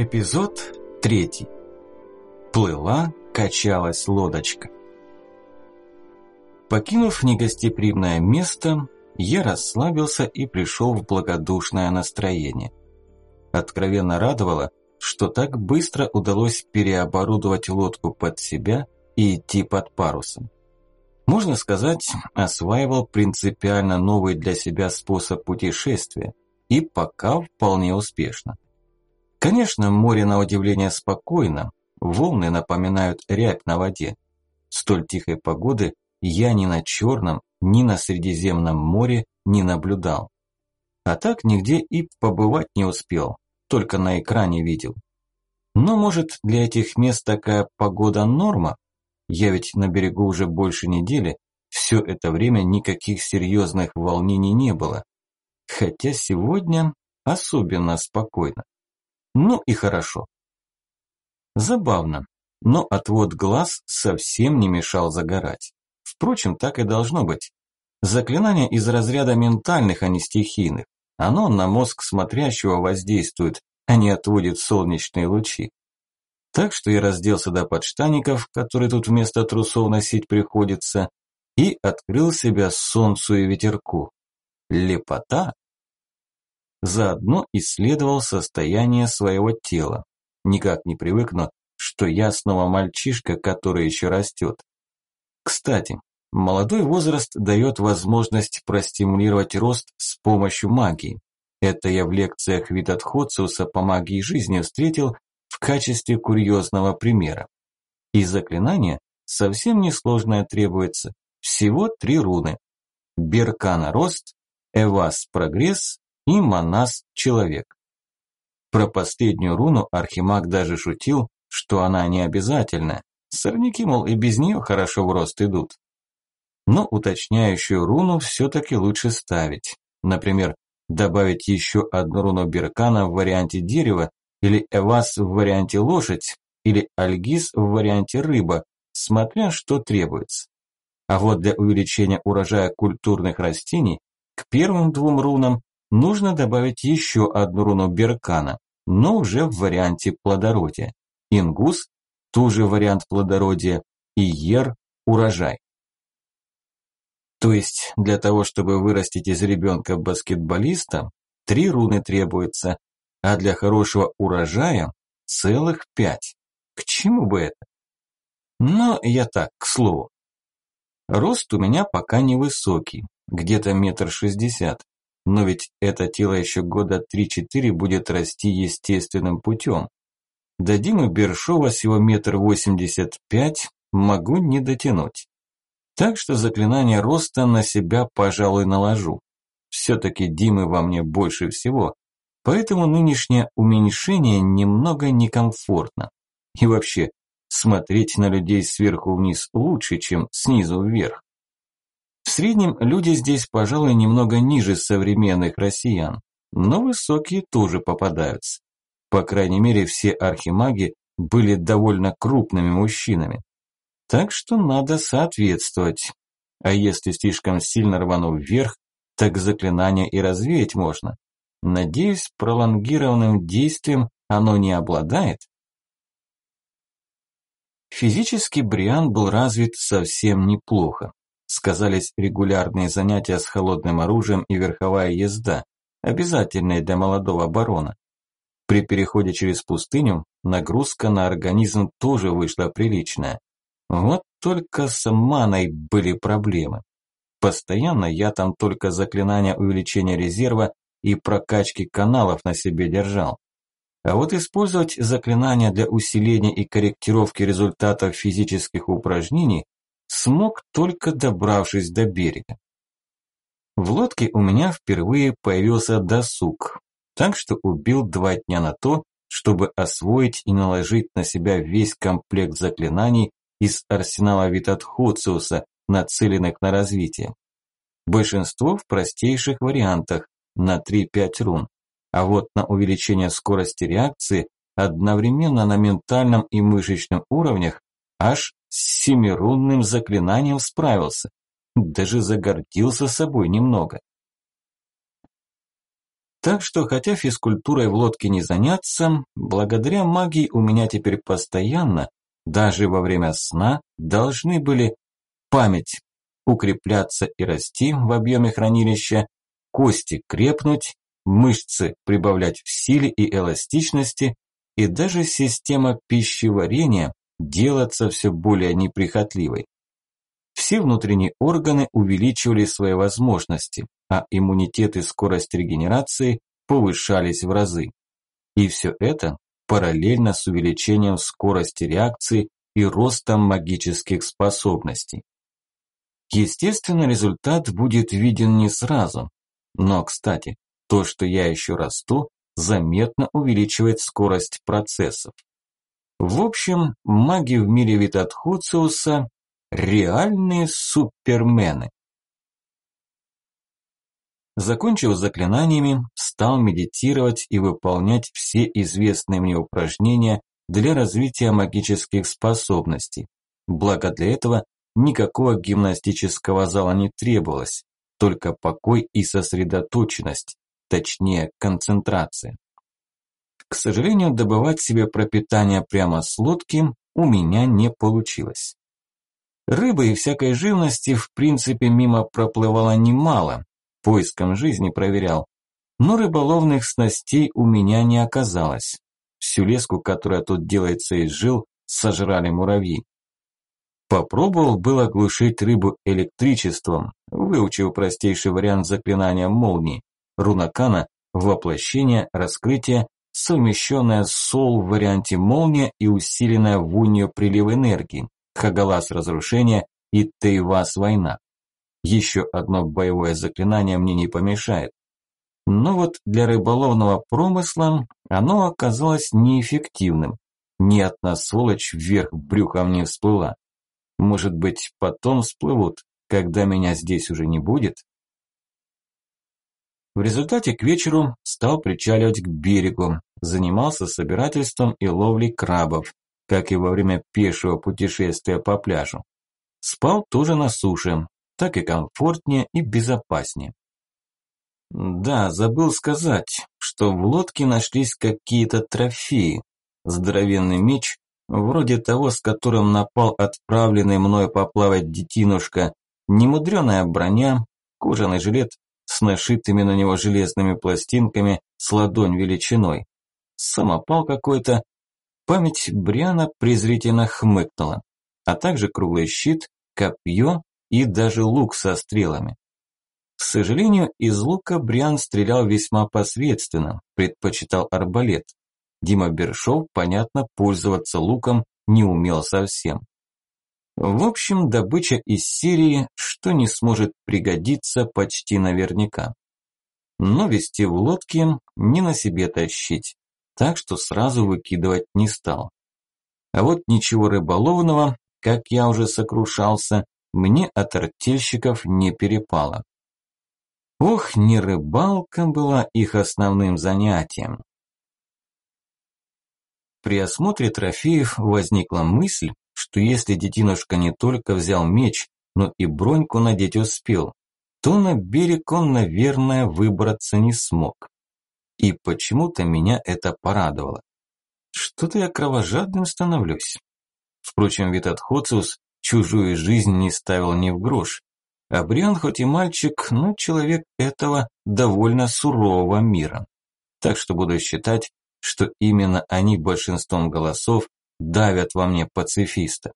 Эпизод третий. Плыла, качалась лодочка. Покинув негостеприимное место, я расслабился и пришел в благодушное настроение. Откровенно радовало, что так быстро удалось переоборудовать лодку под себя и идти под парусом. Можно сказать, осваивал принципиально новый для себя способ путешествия и пока вполне успешно. Конечно, море на удивление спокойно, волны напоминают рябь на воде. Столь тихой погоды я ни на Черном, ни на Средиземном море не наблюдал. А так нигде и побывать не успел, только на экране видел. Но может для этих мест такая погода норма? Я ведь на берегу уже больше недели, все это время никаких серьезных волнений не было. Хотя сегодня особенно спокойно. Ну и хорошо. Забавно, но отвод глаз совсем не мешал загорать. Впрочем, так и должно быть. Заклинание из разряда ментальных, а не стихийных. Оно на мозг смотрящего воздействует, а не отводит солнечные лучи. Так что я разделся до подштаников, которые тут вместо трусов носить приходится, и открыл себя солнцу и ветерку. Лепота! Заодно исследовал состояние своего тела. Никак не привыкну, что я снова мальчишка, который еще растет. Кстати, молодой возраст дает возможность простимулировать рост с помощью магии. Это я в лекциях Витатходциуса по магии жизни встретил в качестве курьезного примера. И заклинание совсем несложное требуется. Всего три руны. Беркана – рост, Эвас – прогресс и Манас – человек. Про последнюю руну Архимаг даже шутил, что она не обязательна. Сорняки, мол, и без нее хорошо в рост идут. Но уточняющую руну все-таки лучше ставить. Например, добавить еще одну руну Беркана в варианте дерева, или Эвас в варианте лошадь, или Альгиз в варианте рыба, смотря что требуется. А вот для увеличения урожая культурных растений к первым двум рунам нужно добавить еще одну руну Беркана, но уже в варианте плодородия. Ингус – тоже вариант плодородия, и Ер – урожай. То есть для того, чтобы вырастить из ребенка баскетболиста, три руны требуется, а для хорошего урожая целых пять. К чему бы это? Но я так, к слову. Рост у меня пока невысокий, где-то метр шестьдесят, но ведь это тело еще года 3-4 будет расти естественным путем. До Димы Бершова всего метр восемьдесят пять могу не дотянуть. Так что заклинание роста на себя, пожалуй, наложу. Все-таки Димы во мне больше всего, поэтому нынешнее уменьшение немного некомфортно. И вообще, смотреть на людей сверху вниз лучше, чем снизу вверх. Среднем люди здесь, пожалуй, немного ниже современных россиян, но высокие тоже попадаются. По крайней мере, все архимаги были довольно крупными мужчинами. Так что надо соответствовать. А если слишком сильно рвану вверх, так заклинание и развеять можно. Надеюсь, пролонгированным действием оно не обладает. Физически Бриан был развит совсем неплохо сказались регулярные занятия с холодным оружием и верховая езда, обязательные для молодого барона. При переходе через пустыню нагрузка на организм тоже вышла приличная. Вот только с маной были проблемы. Постоянно я там только заклинания увеличения резерва и прокачки каналов на себе держал. А вот использовать заклинания для усиления и корректировки результатов физических упражнений смог только добравшись до берега. В лодке у меня впервые появился досуг, так что убил два дня на то, чтобы освоить и наложить на себя весь комплект заклинаний из арсенала Витатхоциуса, нацеленных на развитие. Большинство в простейших вариантах, на 3-5 рун, а вот на увеличение скорости реакции одновременно на ментальном и мышечном уровнях аж с семирунным заклинанием справился. Даже загордился собой немного. Так что, хотя физкультурой в лодке не заняться, благодаря магии у меня теперь постоянно, даже во время сна, должны были память укрепляться и расти в объеме хранилища, кости крепнуть, мышцы прибавлять в силе и эластичности, и даже система пищеварения делаться все более неприхотливой. Все внутренние органы увеличивали свои возможности, а иммунитет и скорость регенерации повышались в разы. И все это параллельно с увеличением скорости реакции и ростом магических способностей. Естественно, результат будет виден не сразу. Но, кстати, то, что я еще расту, заметно увеличивает скорость процессов. В общем, маги в мире Витатхуциуса – реальные супермены. Закончив заклинаниями, стал медитировать и выполнять все известные мне упражнения для развития магических способностей. Благо для этого никакого гимнастического зала не требовалось, только покой и сосредоточенность, точнее концентрация. К сожалению, добывать себе пропитание прямо с лодки у меня не получилось. Рыбы и всякой живности в принципе мимо проплывало немало, поиском жизни проверял. Но рыболовных снастей у меня не оказалось. Всю леску, которая тут делается из жил, сожрали муравьи. Попробовал было глушить рыбу электричеством, выучив простейший вариант заклинания молнии. Рунакана – воплощение, раскрытие, совмещенное с сол в варианте молния и усиленное вунью прилив энергии, хагалас – разрушение и тейвас – война. Еще одно боевое заклинание мне не помешает. Но вот для рыболовного промысла оно оказалось неэффективным. Ни одна сволочь вверх брюхом не всплыла. Может быть, потом всплывут, когда меня здесь уже не будет? В результате к вечеру стал причаливать к берегу, занимался собирательством и ловлей крабов, как и во время пешего путешествия по пляжу. Спал тоже на суше, так и комфортнее и безопаснее. Да, забыл сказать, что в лодке нашлись какие-то трофеи. Здоровенный меч, вроде того, с которым напал отправленный мной поплавать детинушка, немудреная броня, кожаный жилет с нашитыми на него железными пластинками с ладонь величиной, самопал какой-то. Память Бриана презрительно хмыкнула, а также круглый щит, копье и даже лук со стрелами. К сожалению, из лука Бриан стрелял весьма посредственно, предпочитал арбалет. Дима Бершов, понятно, пользоваться луком не умел совсем. В общем, добыча из серии, что не сможет пригодиться почти наверняка. Но вести в лодке не на себе тащить, так что сразу выкидывать не стал. А вот ничего рыболовного, как я уже сокрушался, мне от артельщиков не перепало. Ох, не рыбалка была их основным занятием. При осмотре трофеев возникла мысль, что если детинушка не только взял меч, но и броньку надеть успел, то на берег он, наверное, выбраться не смог. И почему-то меня это порадовало. Что-то я кровожадным становлюсь. Впрочем, Витат Хоциус чужую жизнь не ставил ни в грош. А Бриан хоть и мальчик, но человек этого довольно сурового мира. Так что буду считать, что именно они большинством голосов давят во мне пацифиста.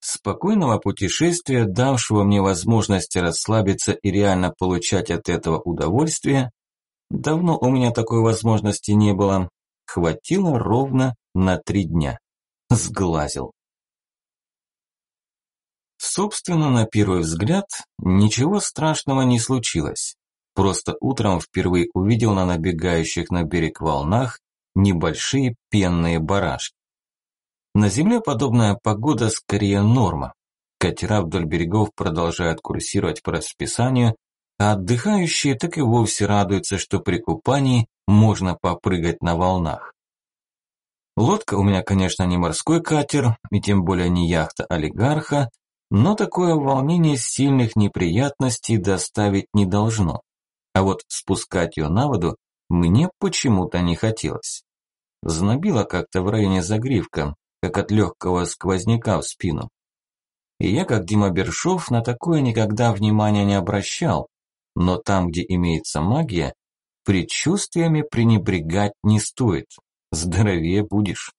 Спокойного путешествия, давшего мне возможность расслабиться и реально получать от этого удовольствие, давно у меня такой возможности не было, хватило ровно на три дня. Сглазил. Собственно, на первый взгляд, ничего страшного не случилось. Просто утром впервые увидел на набегающих на берег волнах небольшие пенные барашки. На земле подобная погода скорее норма. Катера вдоль берегов продолжают курсировать по расписанию, а отдыхающие так и вовсе радуются, что при купании можно попрыгать на волнах. Лодка у меня, конечно, не морской катер, и тем более не яхта олигарха, но такое волнение сильных неприятностей доставить не должно. а вот спускать ее на воду мне почему-то не хотелось. Знобило как-то в районе загривка, как от легкого сквозняка в спину. И я, как Дима Бершов, на такое никогда внимания не обращал, но там, где имеется магия, предчувствиями пренебрегать не стоит, здоровее будешь.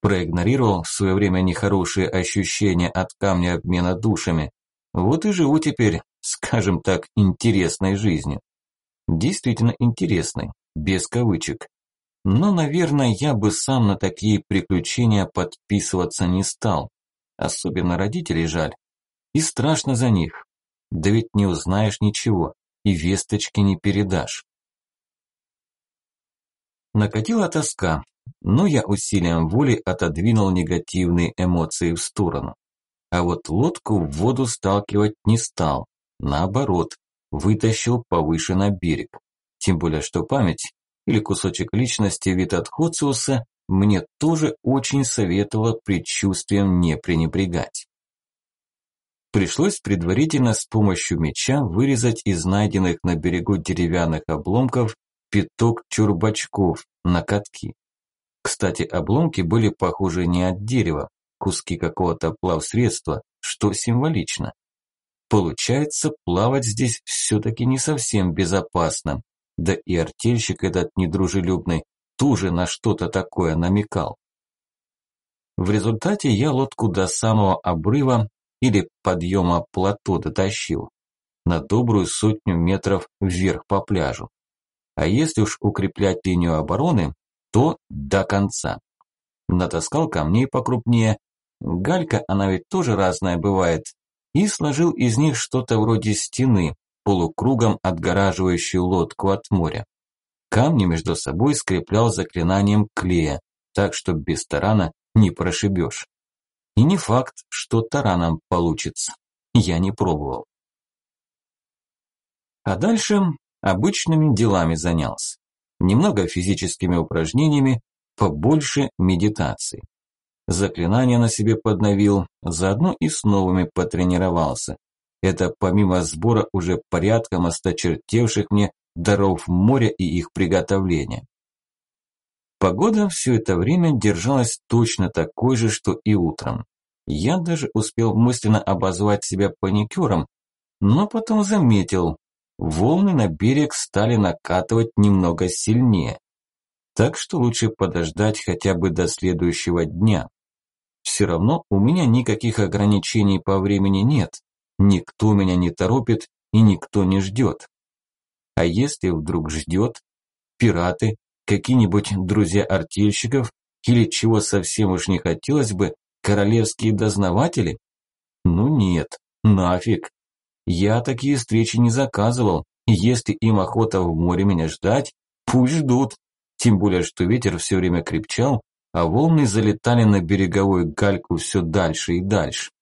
Проигнорировал в свое время нехорошие ощущения от камня обмена душами, вот и живу теперь, скажем так, интересной жизнью. Действительно интересной, без кавычек. Но, наверное, я бы сам на такие приключения подписываться не стал. Особенно родителей жаль. И страшно за них. Да ведь не узнаешь ничего, и весточки не передашь. Накатила тоска, но я усилием воли отодвинул негативные эмоции в сторону. А вот лодку в воду сталкивать не стал. Наоборот, вытащил повыше на берег. Тем более, что память или кусочек личности вид от Хоциуса мне тоже очень советовала предчувствием не пренебрегать. Пришлось предварительно с помощью меча вырезать из найденных на берегу деревянных обломков пяток чурбачков на катки. Кстати, обломки были похожи не от дерева, куски какого-то плавсредства, что символично. Получается, плавать здесь все-таки не совсем безопасно, да и артельщик этот недружелюбный тоже на что-то такое намекал. В результате я лодку до самого обрыва или подъема плато дотащил, на добрую сотню метров вверх по пляжу. А если уж укреплять линию обороны, то до конца. Натаскал камней покрупнее, галька, она ведь тоже разная бывает, и сложил из них что-то вроде стены, полукругом отгораживающую лодку от моря. Камни между собой скреплял заклинанием клея, так что без тарана не прошибешь. И не факт, что тараном получится. Я не пробовал. А дальше обычными делами занялся. Немного физическими упражнениями, побольше медитации. Заклинания на себе подновил, заодно и с новыми потренировался. Это помимо сбора уже порядком осточертевших мне даров моря и их приготовления. Погода все это время держалась точно такой же, что и утром. Я даже успел мысленно обозвать себя паникером, но потом заметил, волны на берег стали накатывать немного сильнее. Так что лучше подождать хотя бы до следующего дня. Все равно у меня никаких ограничений по времени нет, Никто меня не торопит и никто не ждет. А если вдруг ждет? Пираты, какие-нибудь друзья артельщиков или чего совсем уж не хотелось бы, королевские дознаватели? Ну нет, нафиг. Я такие встречи не заказывал, если им охота в море меня ждать, пусть ждут. Тем более, что ветер все время крепчал, а волны залетали на береговую гальку все дальше и дальше.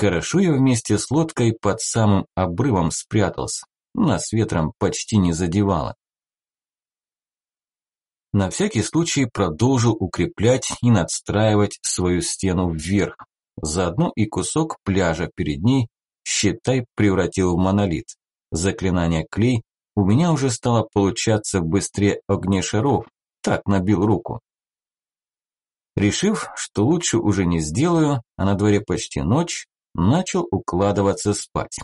Хорошо я вместе с лодкой под самым обрывом спрятался. Нас ветром почти не задевало. На всякий случай продолжил укреплять и надстраивать свою стену вверх. Заодно и кусок пляжа перед ней, считай, превратил в монолит. Заклинание клей у меня уже стало получаться быстрее огнешаров, так набил руку. Решив, что лучше уже не сделаю, а на дворе почти ночь, начал укладываться спать.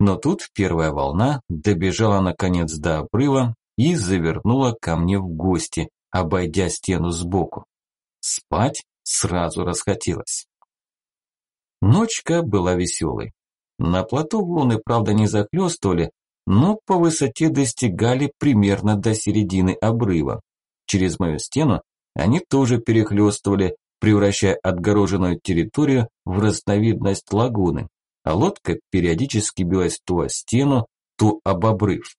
Но тут первая волна добежала наконец до обрыва и завернула ко мне в гости, обойдя стену сбоку. Спать сразу расхотелось. Ночка была веселой. На плоту волны, правда, не захлестывали, но по высоте достигали примерно до середины обрыва. Через мою стену они тоже перехлестывали, превращая отгороженную территорию в разновидность лагуны, а лодка периодически билась то о стену, то об обрыв.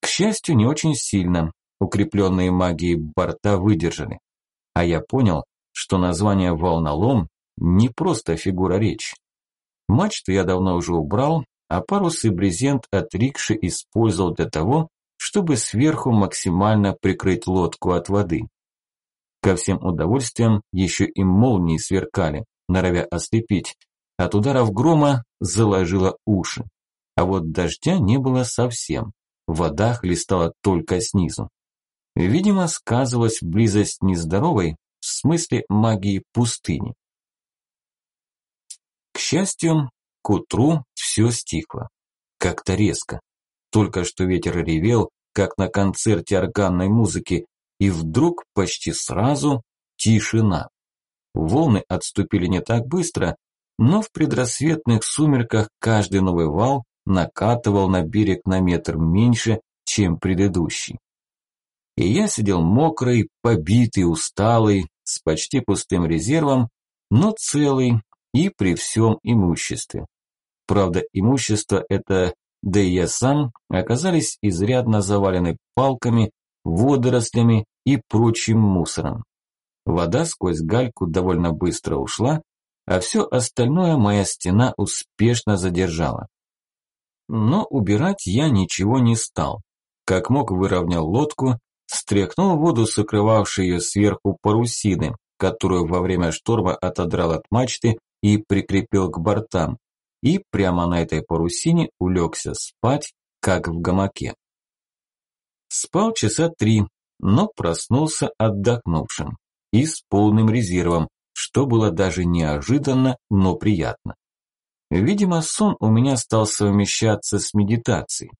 К счастью, не очень сильно, укрепленные магией борта выдержали. А я понял, что название «волнолом» не просто фигура речи. Мачту я давно уже убрал, а парус и брезент от рикши использовал для того, чтобы сверху максимально прикрыть лодку от воды. Ко всем удовольствиям еще и молнии сверкали, норовя ослепить. От ударов грома заложило уши. А вот дождя не было совсем. Вода хлестала только снизу. Видимо, сказывалась близость нездоровой, в смысле магии пустыни. К счастью, к утру все стихло. Как-то резко. Только что ветер ревел, как на концерте органной музыки, и вдруг почти сразу тишина. Волны отступили не так быстро, но в предрассветных сумерках каждый новый вал накатывал на берег на метр меньше, чем предыдущий. И я сидел мокрый, побитый, усталый, с почти пустым резервом, но целый и при всем имуществе. Правда, имущество это, да и я сам, оказались изрядно завалены палками, водорослями и прочим мусором. Вода сквозь гальку довольно быстро ушла, а все остальное моя стена успешно задержала. Но убирать я ничего не стал. Как мог выровнял лодку, стряхнул воду с укрывавшей ее сверху парусины, которую во время шторма отодрал от мачты и прикрепил к бортам, и прямо на этой парусине улегся спать, как в гамаке. Спал часа три, но проснулся отдохнувшим и с полным резервом, что было даже неожиданно, но приятно. Видимо, сон у меня стал совмещаться с медитацией.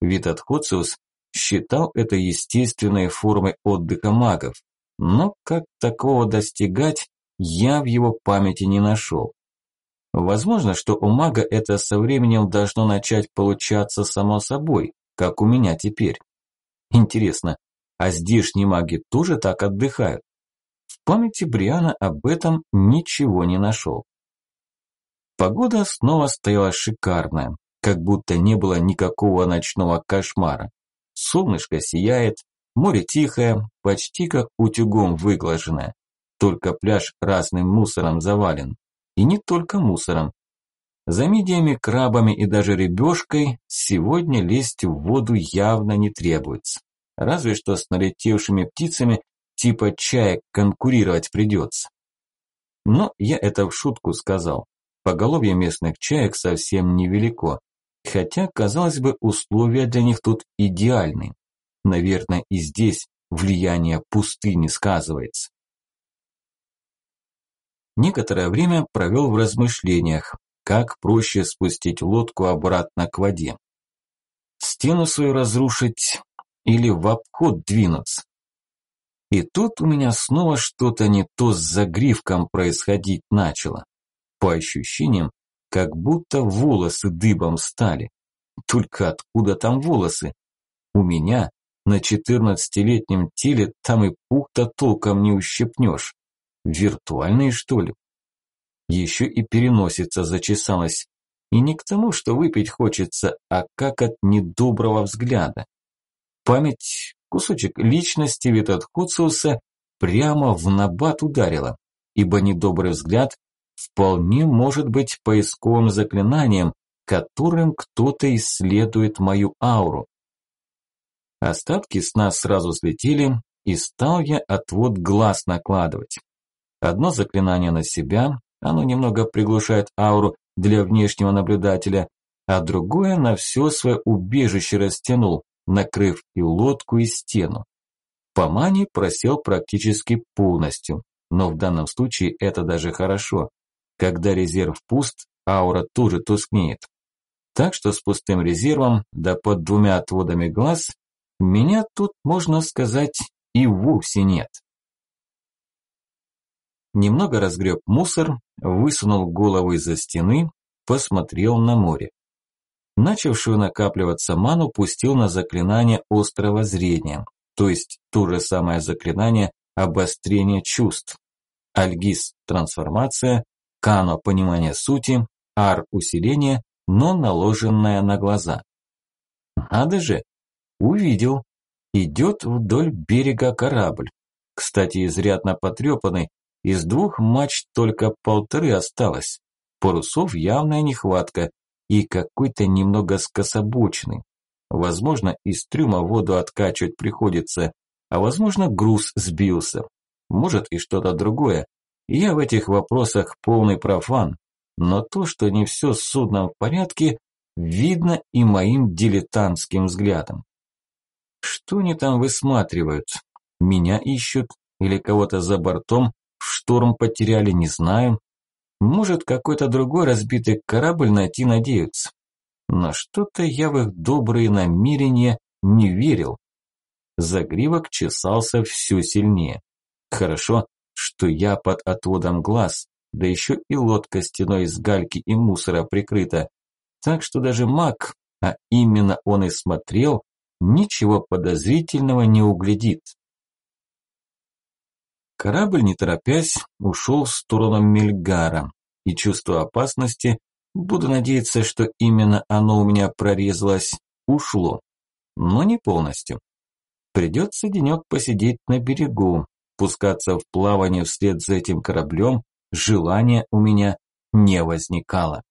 Витат Хоциус считал это естественной формой отдыха магов, но как такого достигать, я в его памяти не нашел. Возможно, что у мага это со временем должно начать получаться само собой, как у меня теперь. Интересно, а здешние маги тоже так отдыхают? В памяти Бриана об этом ничего не нашел. Погода снова стояла шикарная, как будто не было никакого ночного кошмара. Солнышко сияет, море тихое, почти как утюгом выглаженное. Только пляж разным мусором завален. И не только мусором. За мидиями, крабами и даже рыбешкой сегодня лезть в воду явно не требуется. Разве что с налетевшими птицами типа чаек конкурировать придется. Но я это в шутку сказал. Поголовье местных чаек совсем невелико. Хотя, казалось бы, условия для них тут идеальны. Наверное, и здесь влияние пустыни сказывается. Некоторое время провел в размышлениях, как проще спустить лодку обратно к воде. Стену свою разрушить или в обход двинуться. И тут у меня снова что-то не то с загривком происходить начало. По ощущениям, как будто волосы дыбом стали. Только откуда там волосы? У меня на четырнадцатилетнем теле там и пух-то толком не ущипнешь. Виртуальные, что ли? Еще и переносица зачесалась. И не к тому, что выпить хочется, а как от недоброго взгляда. Память Кусочек личности Витатхуциуса прямо в набат ударила, ибо недобрый взгляд вполне может быть поисковым заклинанием, которым кто-то исследует мою ауру. Остатки сна сразу слетели, и стал я отвод глаз накладывать. Одно заклинание на себя, оно немного приглушает ауру для внешнего наблюдателя, а другое на все свое убежище растянул, накрыв и лодку, и стену. По мане просел практически полностью, но в данном случае это даже хорошо. Когда резерв пуст, аура тоже тускнеет. Так что с пустым резервом, да под двумя отводами глаз, меня тут, можно сказать, и вовсе нет. Немного разгреб мусор, высунул голову из-за стены, посмотрел на море начавшую накапливаться ману пустил на заклинание острого зрения, то есть то же самое заклинание обострения чувств. Альгиз – трансформация, Кано – понимание сути, Ар – усиление, но наложенное на глаза. Надо же, увидел. Идет вдоль берега корабль. Кстати, изрядно потрепанный, из двух мачт только полторы осталось. Парусов явная нехватка, и какой-то немного скособоченный. Возможно, из трюма воду откачивать приходится, а возможно, груз сбился. Может и что-то другое. Я в этих вопросах полный профан. Но то, что не все с судном в порядке, видно и моим дилетантским взглядом. Что они там высматривают? Меня ищут или кого-то за бортом шторм потеряли, не знаю. Может, какой-то другой разбитый корабль найти надеются. Но что-то я в их добрые намерения не верил. Загривок чесался все сильнее. Хорошо, что я под отводом глаз, да еще и лодка стеной из гальки и мусора прикрыта. Так что даже маг, а именно он и смотрел, ничего подозрительного не углядит. Корабль, не торопясь, ушел в сторону Мельгара, и чувство опасности, буду надеяться, что именно оно у меня прорезалось, ушло, но не полностью. Придется денек посидеть на берегу, пускаться в плавание вслед за этим кораблем желания у меня не возникало.